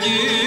sevgi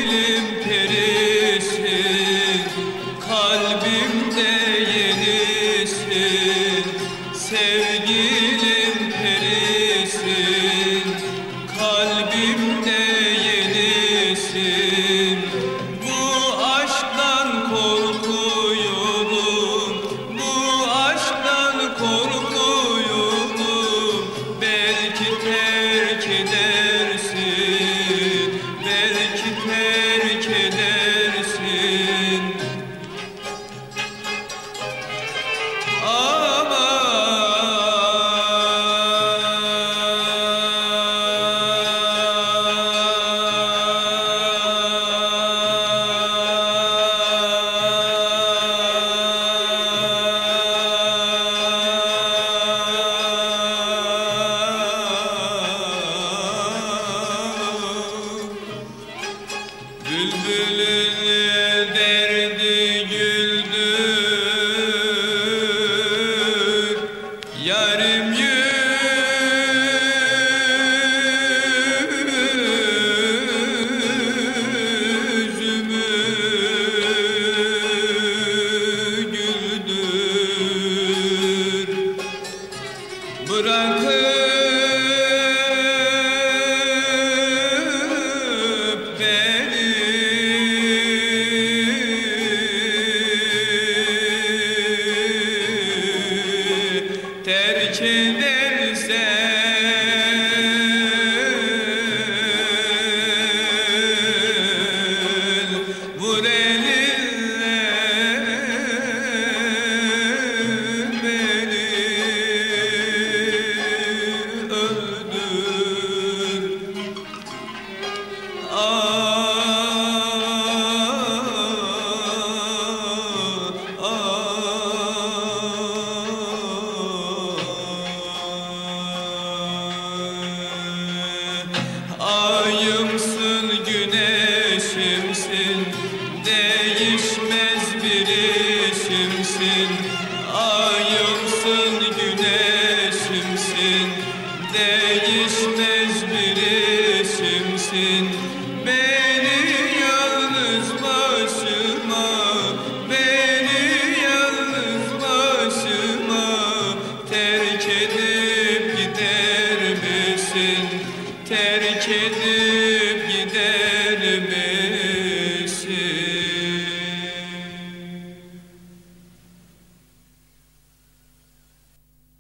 Bülbülüm terk güneşimsin Değişmez bir işimsin Ayımsın güneşimsin. Değişmez bir işimsin Beni yalnız başıma Beni yalnız başıma Terk edip gider misin? Terk edip